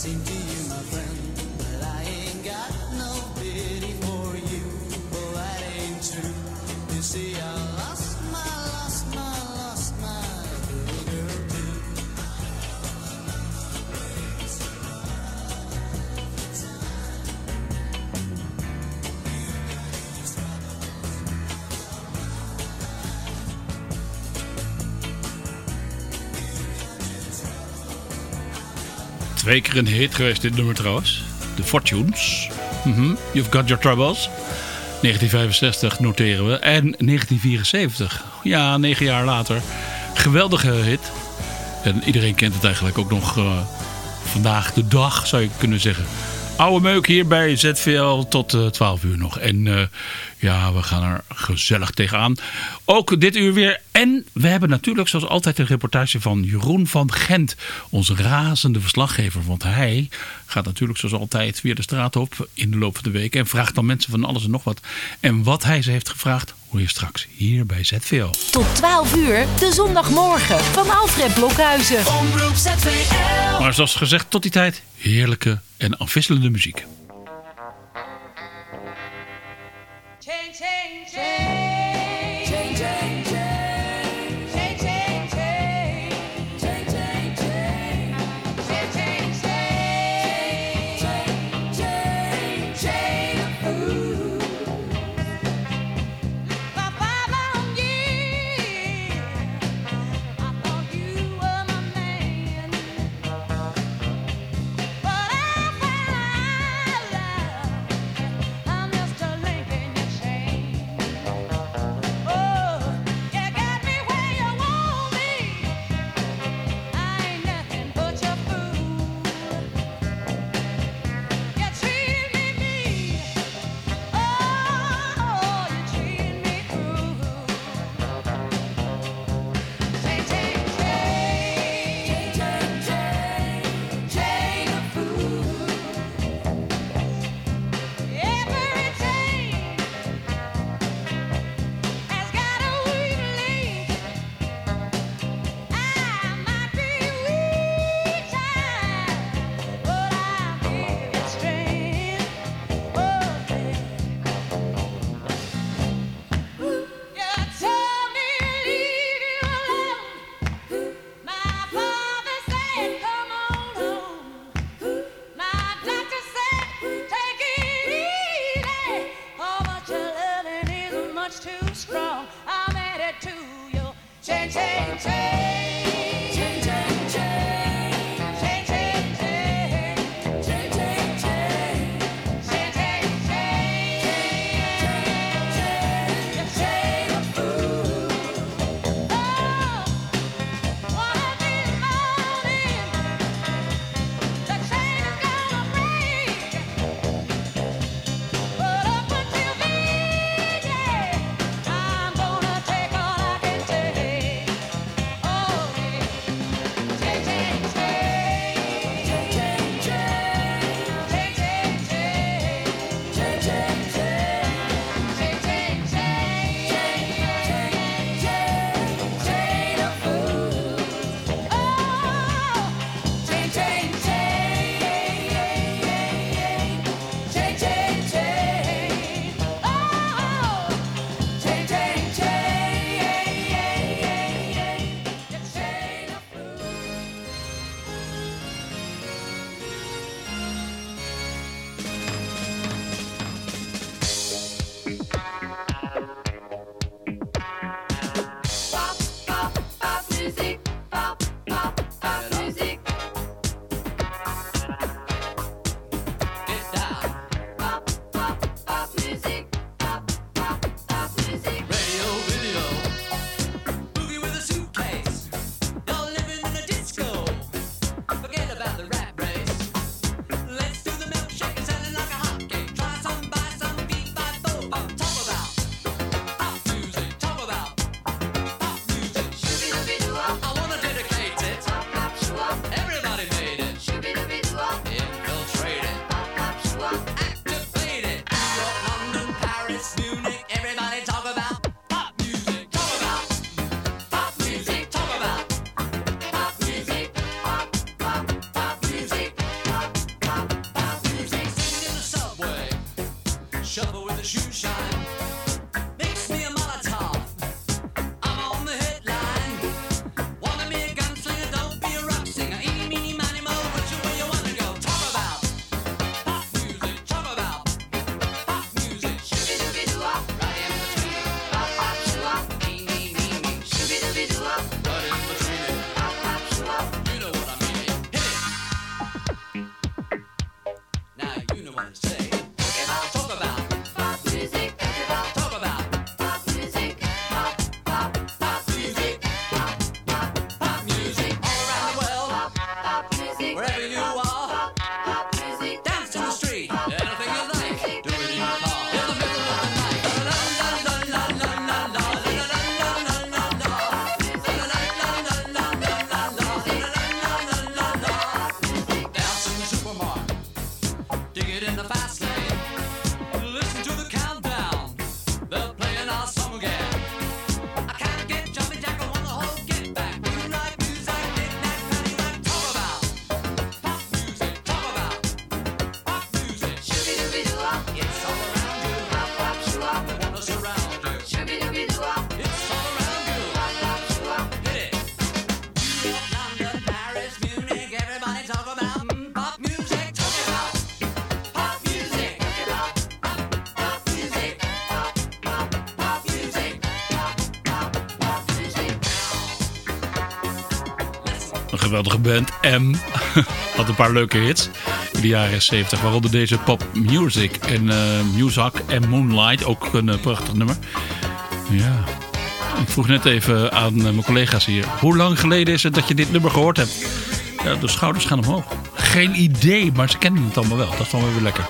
seem to Twee keer een hit geweest, dit nummer trouwens. The Fortunes. Mm You've Got Your Troubles. 1965 noteren we. En 1974. Ja, negen jaar later. Geweldige hit. En iedereen kent het eigenlijk ook nog uh, vandaag de dag, zou je kunnen zeggen. Oude meuk hier bij ZVL tot uh, 12 uur nog. En uh, ja, we gaan er gezellig tegenaan. Ook dit uur weer. En we hebben natuurlijk zoals altijd een reportage van Jeroen van Gent. Onze razende verslaggever. Want hij gaat natuurlijk zoals altijd weer de straat op in de loop van de week. En vraagt dan mensen van alles en nog wat. En wat hij ze heeft gevraagd hoor je straks hier bij ZVL. Tot 12 uur, de zondagmorgen van Alfred Blokhuizen. Omroep ZVL. Maar zoals gezegd, tot die tijd heerlijke en afwisselende muziek. Geweldige band. M had een paar leuke hits in de jaren 70. Waaronder deze Pop Music en uh, Muzak en Moonlight. Ook een uh, prachtig nummer. Ja, ik vroeg net even aan uh, mijn collega's hier. Hoe lang geleden is het dat je dit nummer gehoord hebt? De schouders gaan omhoog. Geen idee, maar ze kennen het allemaal wel. Dat is dan weer lekker.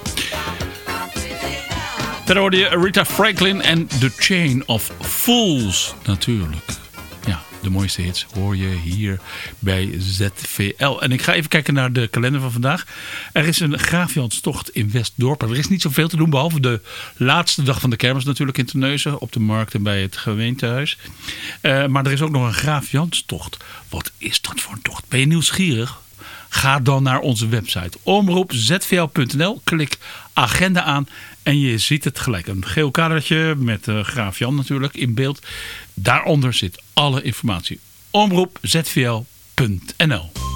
Verder hoorde je Rita Franklin en The Chain of Fools natuurlijk. De mooiste hits hoor je hier bij ZVL. En ik ga even kijken naar de kalender van vandaag. Er is een Graafjanstocht in Westdorp. Er is niet zoveel te doen behalve de laatste dag van de kermis natuurlijk in Terneuzen. Op de markt en bij het gemeentehuis. Uh, maar er is ook nog een Graafjanstocht. Wat is dat voor een tocht? Ben je nieuwsgierig? Ga dan naar onze website omroepzvl.nl. Klik agenda aan en je ziet het gelijk. Een geel kadertje met uh, Graaf Jan natuurlijk in beeld. Daaronder zit alle informatie. Omroepzvl.nl Tra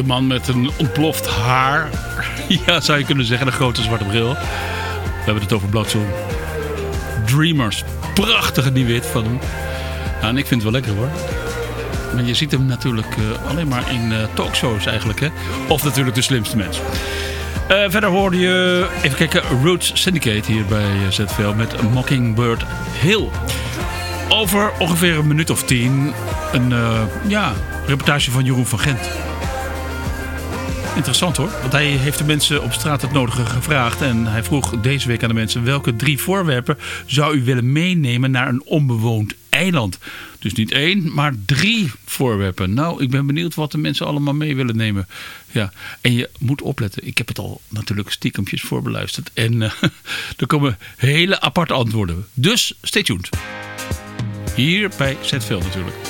De man met een ontploft haar. Ja, zou je kunnen zeggen. Een grote zwarte bril. We hebben het over Bloodzoom. Dreamers. Prachtige nieuwe hit van hem. En ik vind het wel lekker hoor. Maar je ziet hem natuurlijk uh, alleen maar in uh, talkshows eigenlijk. Hè? Of natuurlijk de slimste mens. Uh, verder hoorde je, even kijken, Roots Syndicate hier bij ZVL met Mockingbird Hill. Over ongeveer een minuut of tien een ja, reportage van Jeroen van Gent. Interessant hoor, want hij heeft de mensen op straat het nodige gevraagd. En hij vroeg deze week aan de mensen welke drie voorwerpen zou u willen meenemen naar een onbewoond eiland. Dus niet één, maar drie voorwerpen. Nou, ik ben benieuwd wat de mensen allemaal mee willen nemen. Ja, en je moet opletten. Ik heb het al natuurlijk stiekempjes voorbeluisterd. En uh, er komen hele aparte antwoorden. Dus stay tuned. Hier bij ZVL natuurlijk.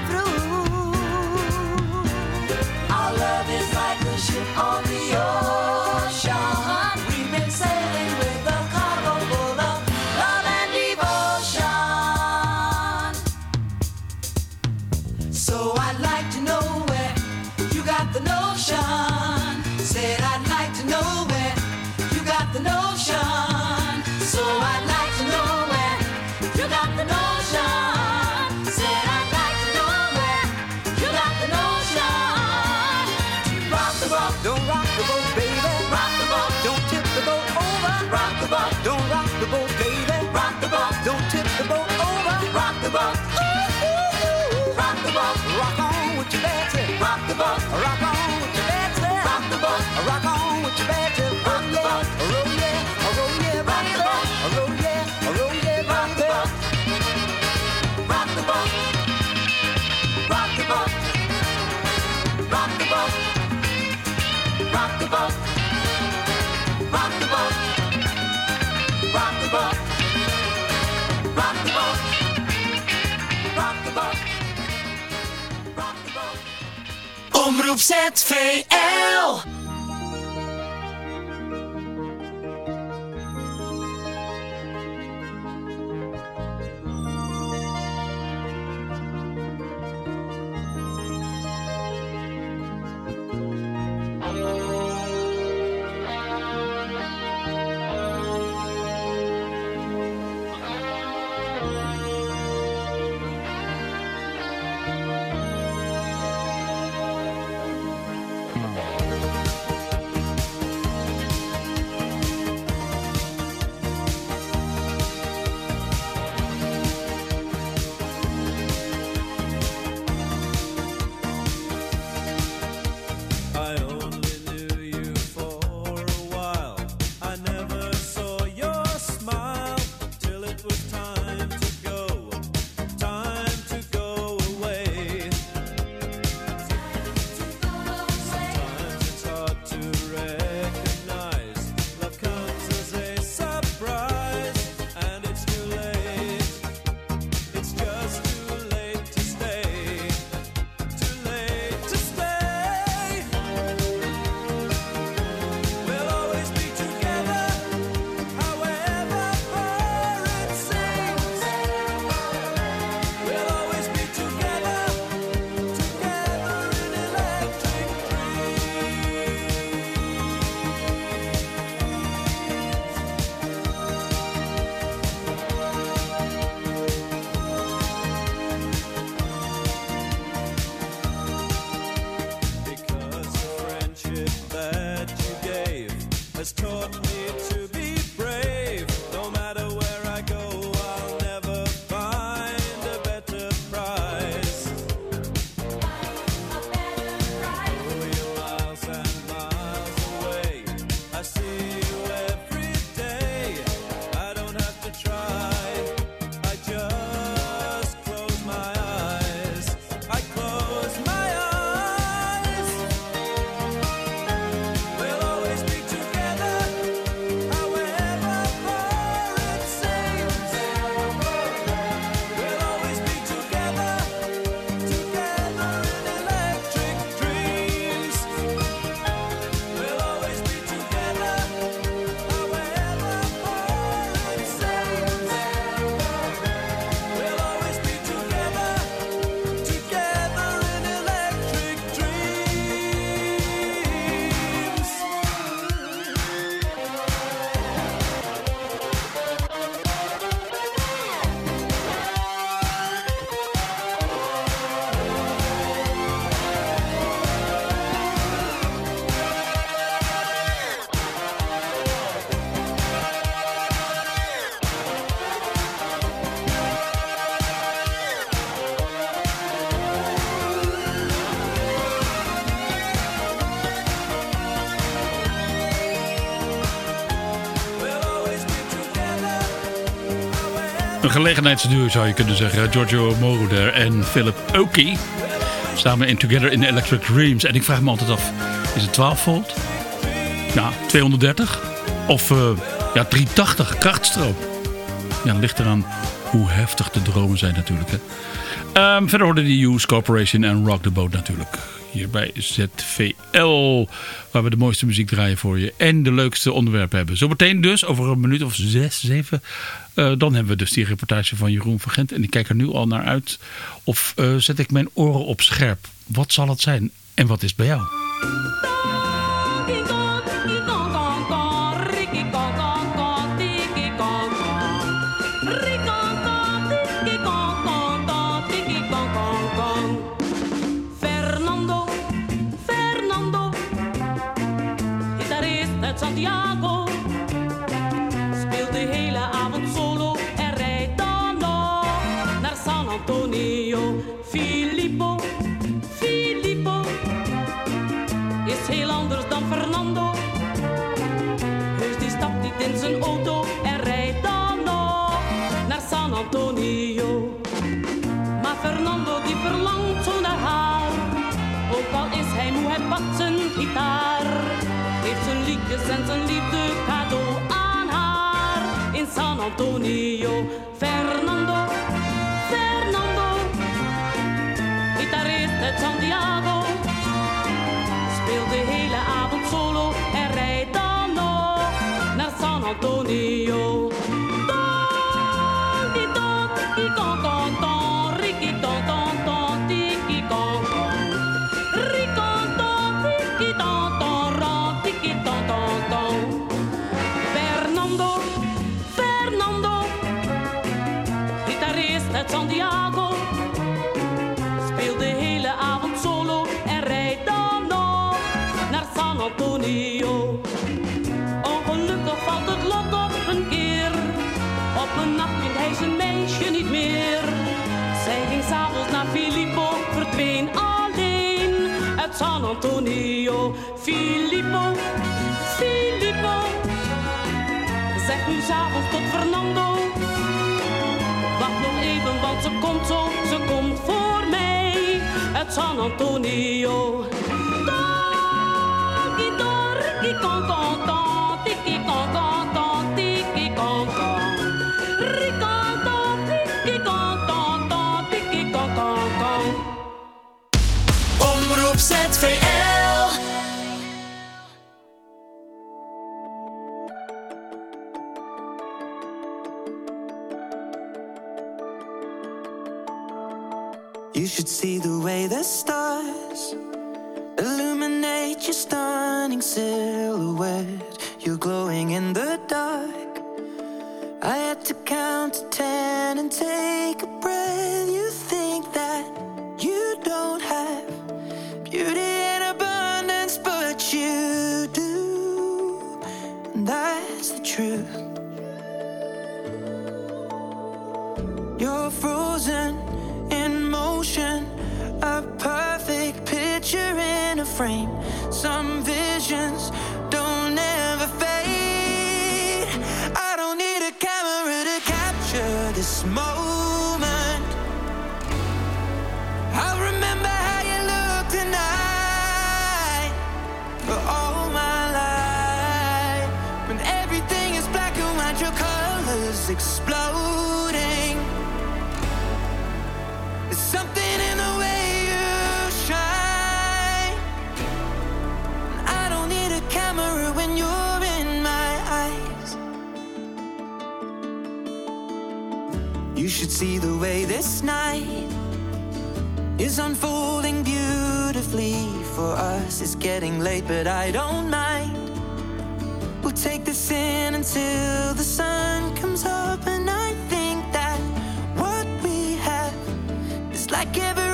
Omroep ZVL. Gelegenheidsduur zou je kunnen zeggen. Giorgio Moroder en Philip Oki. Samen in Together in Electric Dreams. En ik vraag me altijd af, is het 12 volt? Nou, eh, ja, 230? Of ja, 380 krachtstroom? Ja, ligt eraan hoe heftig de dromen zijn natuurlijk. Hè. Ehm, verder hoorden die Use Corporation en Rock the Boat natuurlijk hier bij ZVL. Waar we de mooiste muziek draaien voor je en de leukste onderwerpen hebben. Zometeen dus, over een minuut of zes, zeven, eh, dan hebben we dus die reportage van Jeroen van Gent. En ik kijk er nu al naar uit. Of eh, zet ik mijn oren op scherp? Wat zal het zijn? En wat is bij jou? の国よ We'll take this in until the sun comes up, and I think that what we have is like every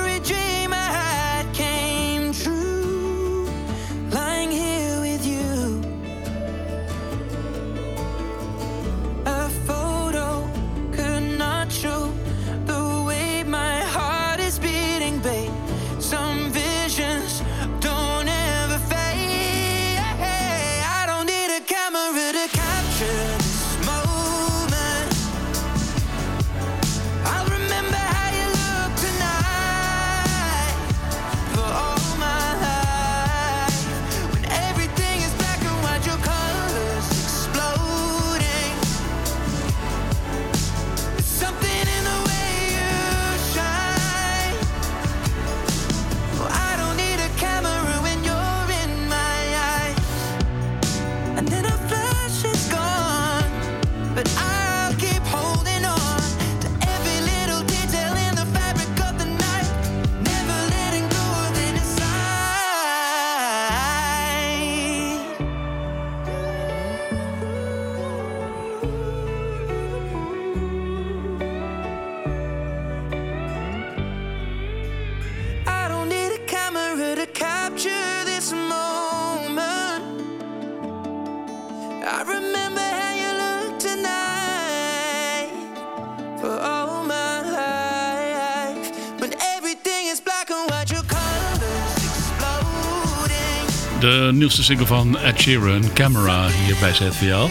nieuwste single van Ed Sheeran, Camera, hier bij ZVL.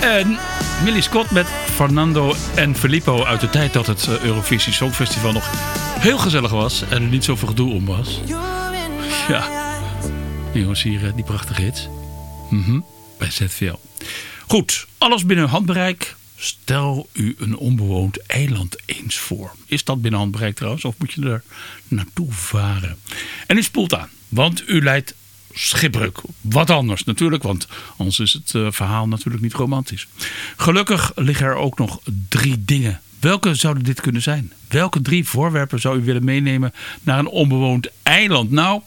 En Millie Scott met Fernando en Filippo uit de tijd dat het eh, Eurovisie Songfestival nog heel gezellig was en er niet zoveel gedoe om was. Ja. En jongens, hier eh, die prachtige hits. Mhm, bij ZVL. Goed, alles binnen handbereik. Stel u een onbewoond eiland eens voor. Is dat binnen handbereik trouwens? Of moet je er naartoe varen? En u spoelt aan, want u leidt schipbreuk. Wat anders natuurlijk, want anders is het eh, verhaal natuurlijk niet romantisch. Gelukkig liggen er ook nog drie dingen. Welke zouden dit kunnen zijn? Welke drie voorwerpen zou u willen meenemen naar een onbewoond eiland? Nou,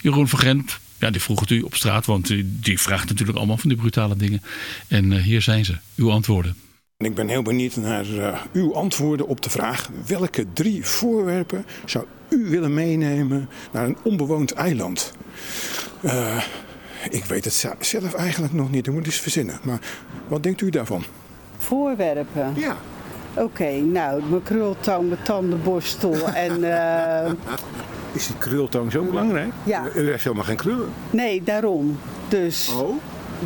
Jeroen van Gent, ja, die vroeg het u op straat, want die, vraagt natuurlijk allemaal van die brutale dingen. En eh, hier zijn ze, uw antwoorden. En ik ben heel benieuwd naar eh, uw antwoorden op de vraag: welke drie voorwerpen zou u willen meenemen naar een onbewoond eiland? Eh, ik weet het zelf eigenlijk nog niet, ik moet eens verzinnen. Maar wat denkt u daarvan? Voorwerpen. Ja. Oké, nou, mijn krultang, mijn tandenborstel en... eh, Is die krultang zo belangrijk? Ja. U heeft helemaal geen krullen. nee, daarom. Dus Oh?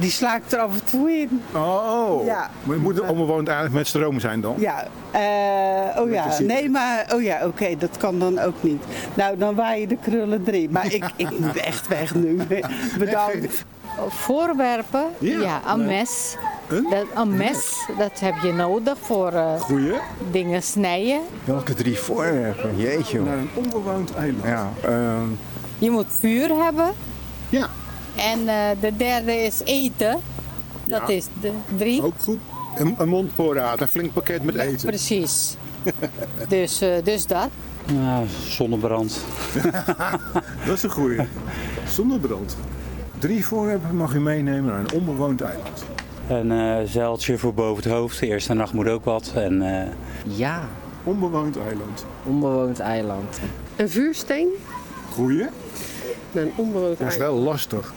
Die sla ik er af en toe in. Oh. Ja. Maar het moet een onbewoond eiland met stroom zijn dan? Ja, eh, oh ja, nee, maar, oh ja, oké, dat kan dan ook niet. Nou, dan waai je de krullen erin. Maar ik, ik moet echt weg nu. Bedankt. Voorwerpen, Ja. ja, een mes. Een? Dat, een mes, dat heb je nodig voor eh, Goeie. dingen snijden. Welke drie voorwerpen? Jeetje. Naar een onbewoond eiland. Ja, ehm, Je moet vuur hebben. Ja. En eh, de derde is eten. Dat Ja. is de drie. Ook goed. Een, een mondvoorraad, een flink pakket met eten. Precies. dus, eh, dus dat. Ja, zonnebrand. Dat is een goeie. Zonnebrand. Drie voorwerpen mag u meenemen naar een onbewoond eiland. Een eh, zeiltje voor boven het hoofd. De eerste nacht moet ook wat. En, eh, Ja, Onbewoond eiland. onbewoond eiland. Een vuursteen Goeie. naar een onbewoond Dat is eiland. wel lastig.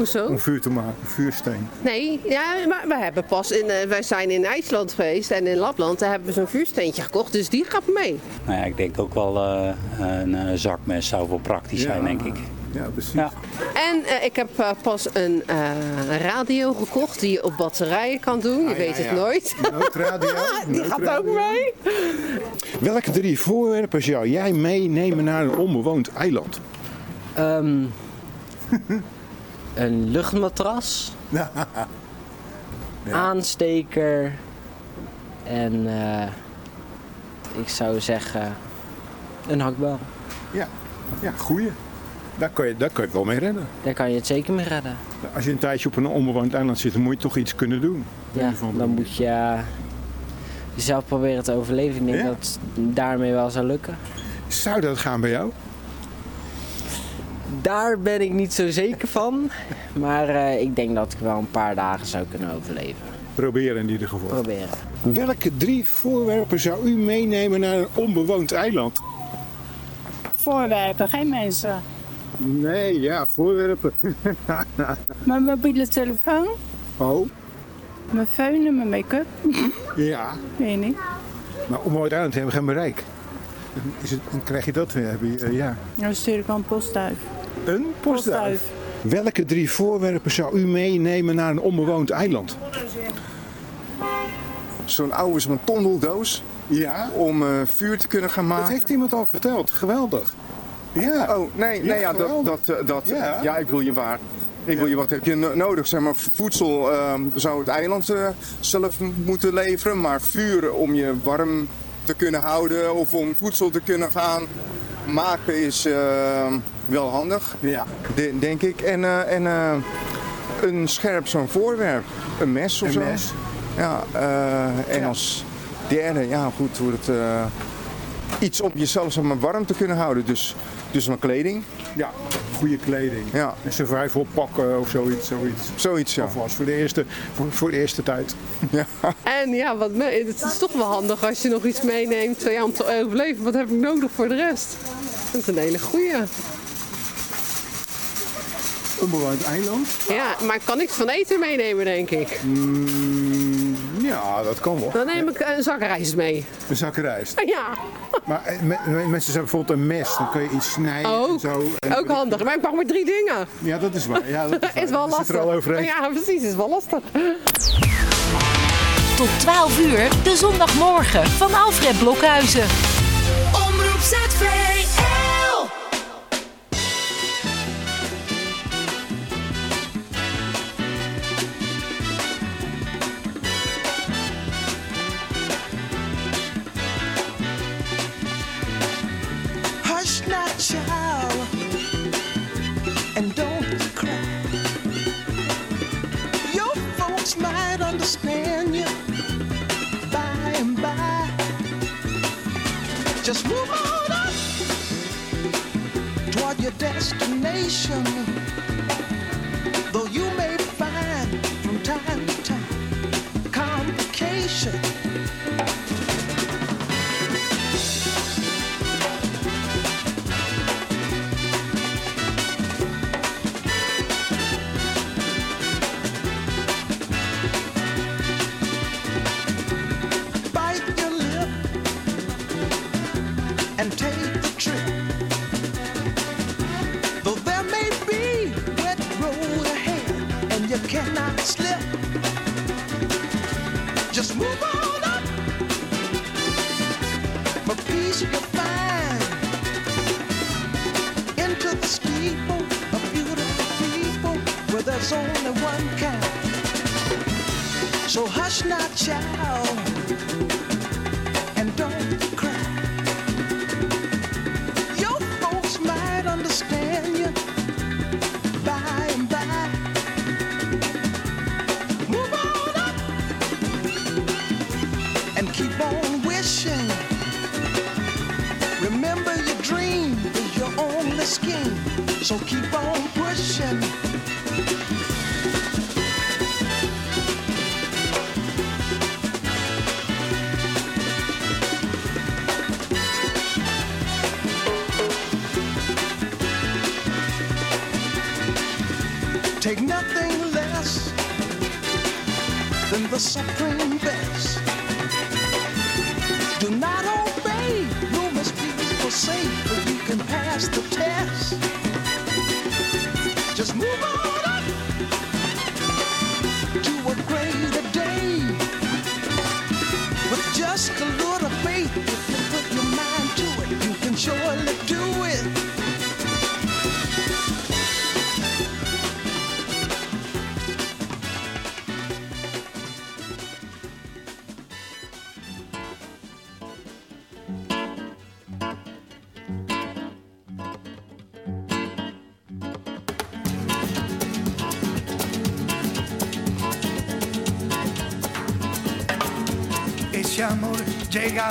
Hoezo? Om vuur te maken, vuursteen. Nee, ja, maar we hebben pas in, eh, wij zijn in IJsland geweest en in Lapland. Daar hebben we zo'n vuursteentje gekocht, dus die gaat mee. Nou ja, ik denk ook wel eh, een eh, zakmes zou wel praktisch zijn, denk ik. Ja, precies. Ja. En eh, ik heb pas een eh, radio gekocht die je op batterijen kan doen. Je weet ja, het ja. nooit. Noodradio. die gaat ook mee. Welke drie voorwerpen zou jij meenemen naar een onbewoond eiland? Ehm, een luchtmatras. Aansteker. En eh, ik zou zeggen een hakbal. Ja, ja goeie. Daar kan, je, daar kan je het wel mee redden. Daar kan je het zeker mee redden. Als je een tijdje op een onbewoond eiland zit, dan moet je toch iets kunnen doen. Ja, dan moet je eh, jezelf proberen te overleven. Ik denk Ja? dat het daarmee wel zou lukken. Zou dat gaan bij jou? Daar ben ik niet zo zeker van. Maar eh, ik denk dat ik wel een paar dagen zou kunnen overleven. Proberen in ieder geval. Proberen. Welke drie voorwerpen zou u meenemen naar een onbewoond eiland? Voorwerpen, geen mensen. Nee, ja, voorwerpen. Mijn mobiele telefoon, oh, mijn föhn en mijn make-up. ja. Weet niet. Maar onbewoond eiland hebben we geen bereik. Dan Is het, dan krijg je dat weer. Heb je, ja. Dan stuur ik al een postduif. Een postduif. Welke drie voorwerpen zou u meenemen naar een onbewoond eiland? Zo'n oude zo'n tondeldoos. Ja. Om eh, vuur te kunnen gaan maken. Dat heeft iemand al verteld. Geweldig. Ja. Oh, nee, Ja, nee ja, dat, dat, eh, dat, Ja. ja. ik wil je waar. Ik wil je, wat heb je no- nodig? Zeg maar, voedsel ehm, zou het eiland eh, zelf moeten leveren, maar vuur om je warm te kunnen houden of om voedsel te kunnen gaan maken is ehm, wel handig, ja. de- denk ik. En, eh, en eh, een scherp zo'n voorwerp, een mes of Een zo. mes. Ja, eh, en als derde, ja goed, wordt het iets om jezelf maar, warm te kunnen houden. Dus, dus mijn kleding. Ja, goede kleding. Ja. Een survival pakken of zoiets. Zoiets, zoiets ja. Alvast voor de eerste, voor, voor de eerste tijd. Ja. En ja, wat me, het is toch wel handig als je nog iets meeneemt ja, om te overleven. Wat heb ik nodig voor de rest? Dat is een hele goeie. Onbewoond eiland? Ja, maar ik kan niks van eten meenemen, denk ik. Mm, ja, dat kan wel. Dan neem ik een zak rijst mee. Een zak rijst. Ja, Maar eh, me- me- mensen hebben bijvoorbeeld een mes. Dan kun je iets snijden en ook, zo. En ook handig. Maar ik mag maar drie dingen. Ja, dat is waar. Ja, dat is, waar. is wel Dat lastig. zit er al overheen. Ja, precies. is wel lastig. Tot 12 uur, de zondagmorgen van Alfred Blokhuizen. Omroep ZVL. Folks might understand you by and by. Just move on up toward your destination. Though you just the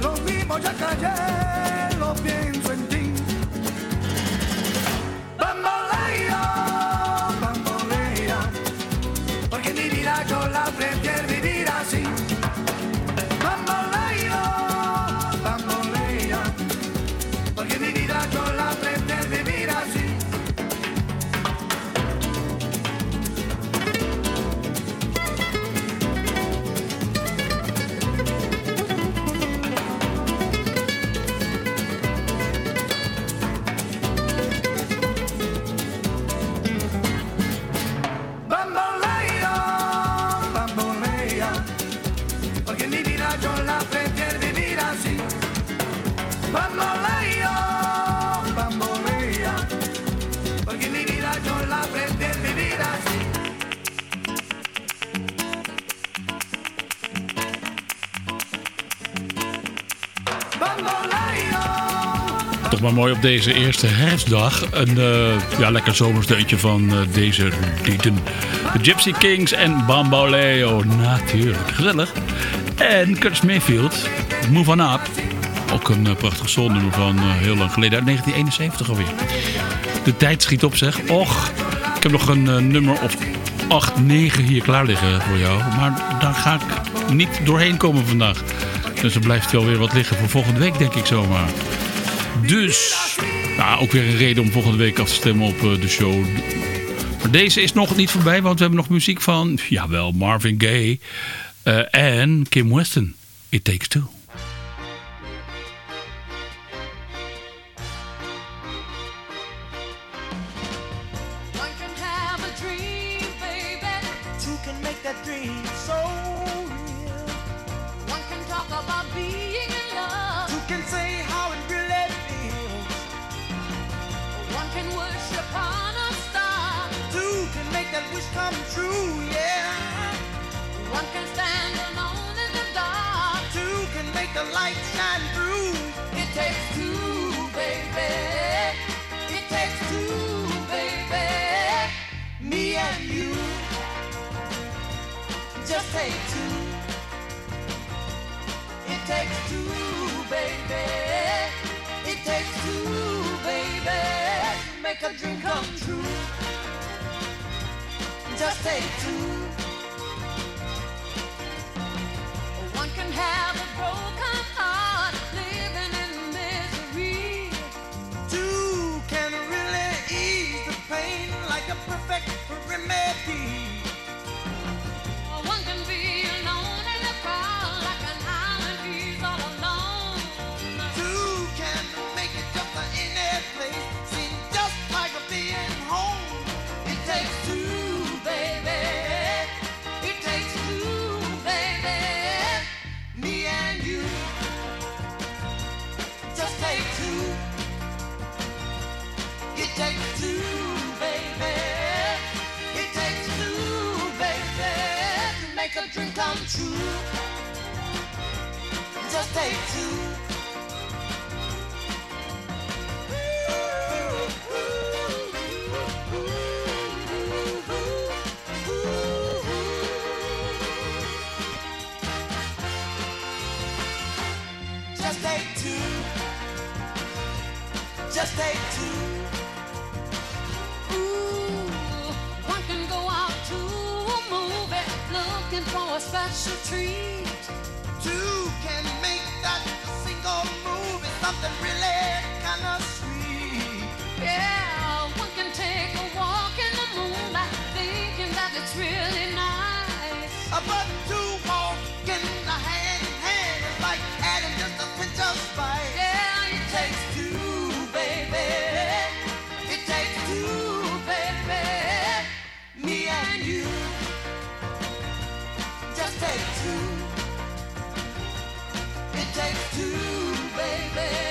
los mismos ya cayeron. Maar mooi op deze eerste herfstdag. Een eh, ja, lekker zomersteuntje van eh, deze lieden. De Gypsy Kings en Bamboleo. Natuurlijk, gezellig. En Curtis Mayfield, Move On Up. Ook een eh, prachtig soulnummer van heel lang geleden. Uit 1971 alweer. De tijd schiet op zeg. Och, ik heb nog een nummer of 8, 9 hier klaar liggen voor jou. Maar daar ga ik niet doorheen komen vandaag. Dus er blijft wel weer wat liggen voor volgende week denk ik zomaar. Dus, nou, ook weer een reden om volgende week af te stemmen op eh, de show. Maar deze is nog niet voorbij, want we hebben nog muziek van, jawel, Marvin Gaye eh, en Kim Weston. It Takes Two. Just take two. For a special treat. Two can make that single move is something really kind of sweet. Yeah, one can take a walk in the moonlight thinking that it's really nice. Uh, But two walking hand in hand is like adding just a pinch of spice. Yeah, it takes two, It takes two, baby.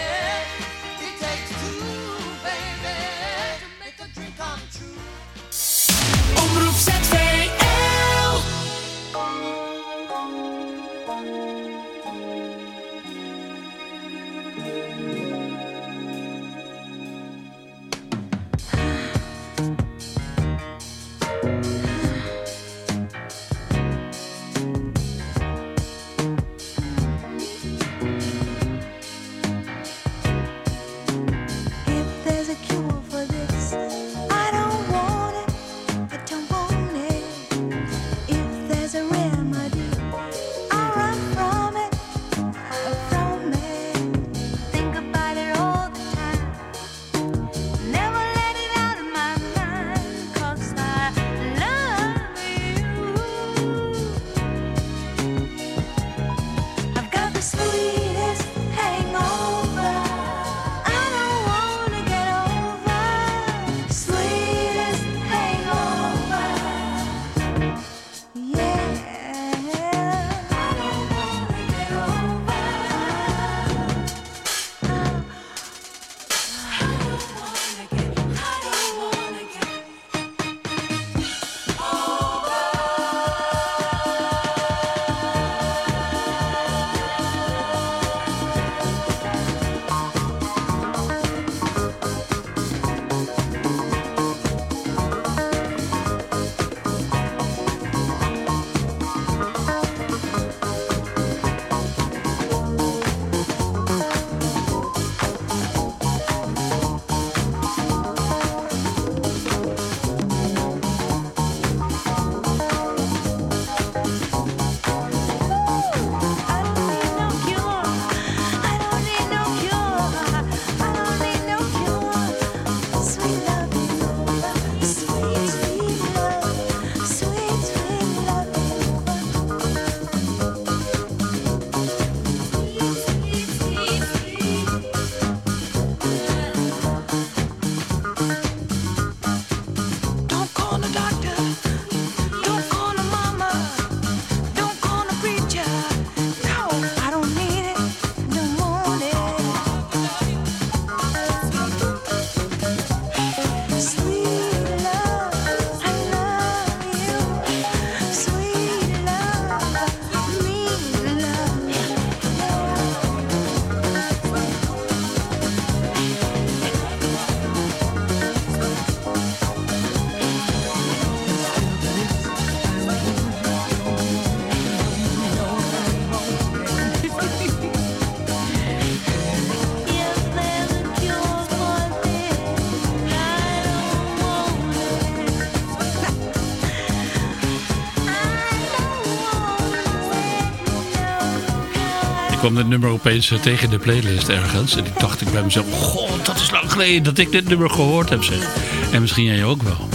Kwam dit nummer opeens eh, tegen de playlist ergens. En ik dacht ik bij mezelf, god, dat is lang geleden dat ik dit nummer gehoord heb zeg. En misschien jij ook wel.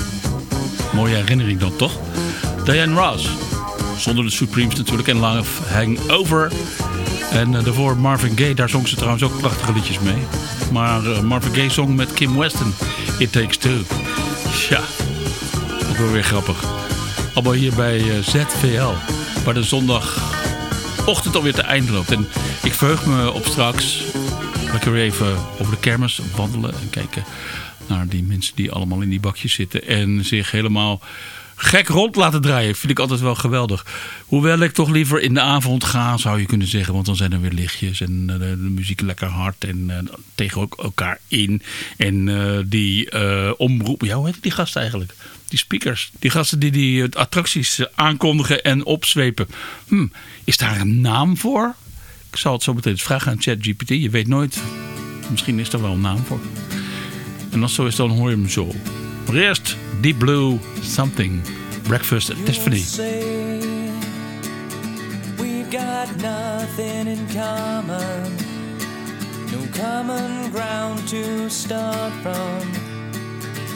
Mooie herinnering dan toch? Diane Ross. Zonder de Supremes natuurlijk en Lange Hangover. En eh, daarvoor Marvin Gaye, daar zong ze trouwens ook prachtige liedjes mee. Maar eh, Marvin Gaye zong met Kim Weston. It Takes Two. Ja, ook wel weer grappig. Allemaal hier bij ZVL. Waar de zondagochtend alweer te eind loopt. En ik verheug me op straks. Lekker weer even over de kermis wandelen. En kijken naar die mensen die allemaal in die bakjes zitten. En zich helemaal gek rond laten draaien. Vind ik altijd wel geweldig. Hoewel ik toch liever in de avond ga, zou je kunnen zeggen. Want dan zijn er weer lichtjes en eh, de, muziek lekker hard en eh, tegen elkaar in. En eh, die omroep, ja, hoe heet die gast eigenlijk? Die speakers, die gasten die die eh, attracties eh, aankondigen en opzwepen. Hm, is daar een naam voor? Ik zal het zo meteen vragen aan ChatGPT. Je weet nooit, misschien is er wel een naam voor. En als zo is, dan hoor je hem zo. Maar eerst Deep Blue Something. Breakfast at Tiffany. we've got nothing in common, no common ground to start from,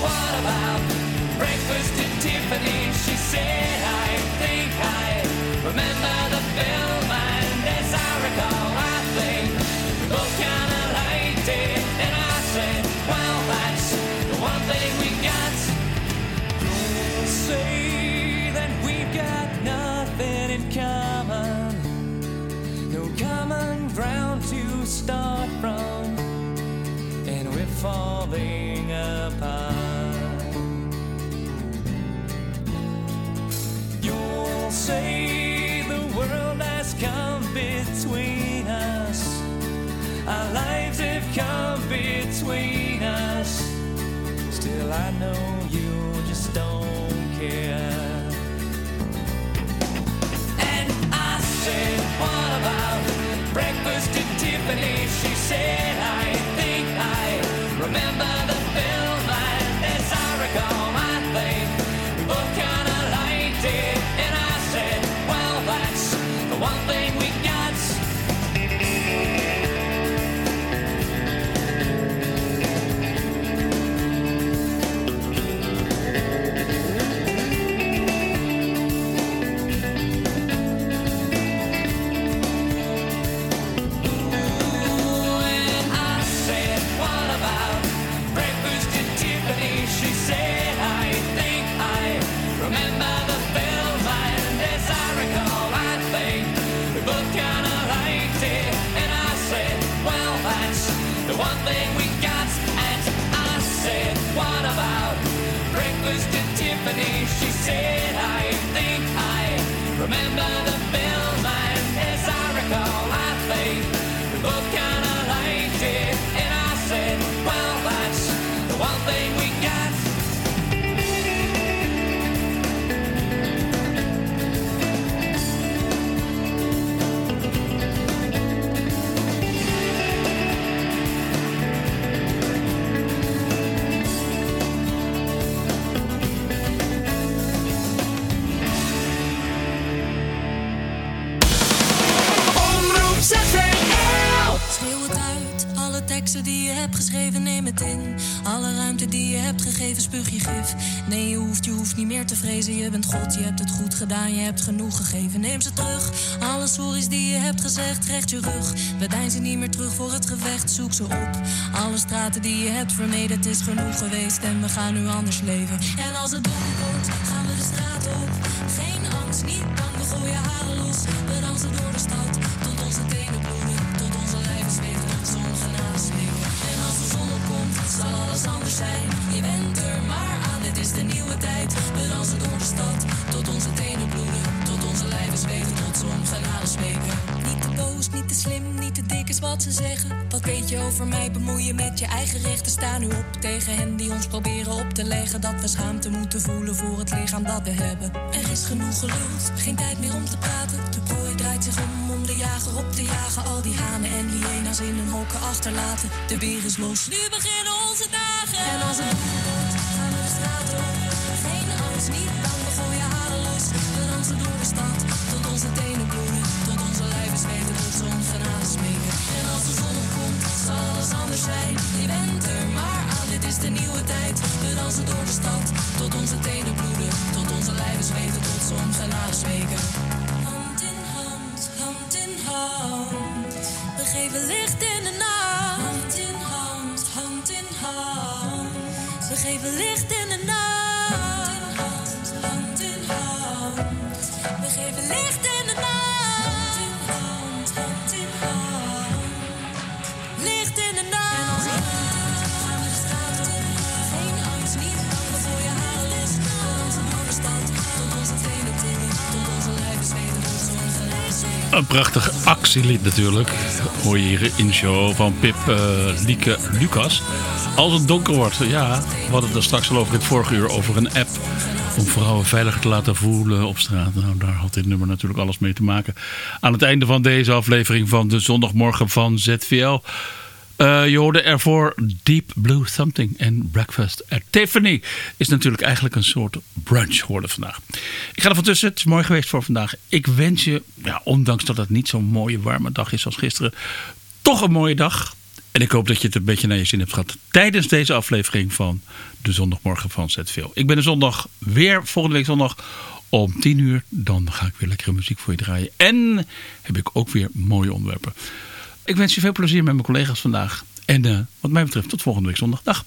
What about breakfast at Tiffany? She said, come between us. Still, I know you just don't care. And I said, What about breakfast at Tiffany? She said, Alle ruimte die je hebt gegeven, spuug je gif. Nee, je hoeft, je hoeft niet meer te vrezen. Je bent God, je hebt het goed gedaan, je hebt genoeg gegeven. Neem ze terug. Alle sorry's die je hebt gezegd, recht je rug. We deinzen niet meer terug voor het gevecht, zoek ze op. Alle straten die je hebt vermeden, het is genoeg geweest. En we gaan nu anders leven. En als het donker wordt, Je bent er maar aan, dit is de nieuwe tijd. We dansen door de stad, tot onze tenen bloeden. Tot onze lijven zweten, tot zon genade smeken. Niet te boos, niet te slim, niet te dik is wat ze zeggen. Wat weet je over mij, bemoeien met je eigen rechten. Sta nu op tegen hen die ons proberen op te leggen. Dat we schaamte moeten voelen voor het lichaam dat we hebben. Er is genoeg geluld, geen tijd meer om te praten. Op te jagen. Al die hanen en hyena's in hun hokken achterlaten. De beer is los, nu beginnen onze dagen. En als het wordt, gaan we de straat op. Geen angst, niet bang, we gooien haren los. We dansen door de stad, tot onze tenen bloeden. Tot onze lijven zweten, tot zon genade smeken. En als de zon opkomt, zal alles anders zijn. Je bent er maar aan, dit is de nieuwe tijd. We dansen door de stad, tot onze tenen bloeden. Tot onze lijven zweten, tot zon genade smeken. Geven licht in de nacht. Hand in hand, hand in hand. We geven licht in Een prachtig actielied natuurlijk. Hoor je hier in show van Pip eh, Lieke Lucas. Als het donker wordt, ja. We hadden het er straks al over het vorige uur over een app. Om vrouwen veiliger te laten voelen op straat. Nou, daar had dit nummer natuurlijk alles mee te maken. Aan het einde van deze aflevering van de zondagmorgen van ZVL. Eh, je hoorde ervoor Deep Blue Something en Breakfast at Tiffany. Is natuurlijk eigenlijk een soort brunch hoorde vandaag. Ik ga er van tussen. Het is mooi geweest voor vandaag. Ik wens je, ja, ondanks dat het niet zo'n mooie warme dag is als gisteren, toch een mooie dag. En ik hoop dat je het een beetje naar je zin hebt gehad tijdens deze aflevering van de zondagmorgen van ZVL. Ik ben er zondag weer, volgende week zondag om 10 uur. Dan ga ik weer lekkere muziek voor je draaien. En heb ik ook weer mooie onderwerpen. Ik wens je veel plezier met mijn collega's vandaag. En eh, wat mij betreft tot volgende week zondag. Dag.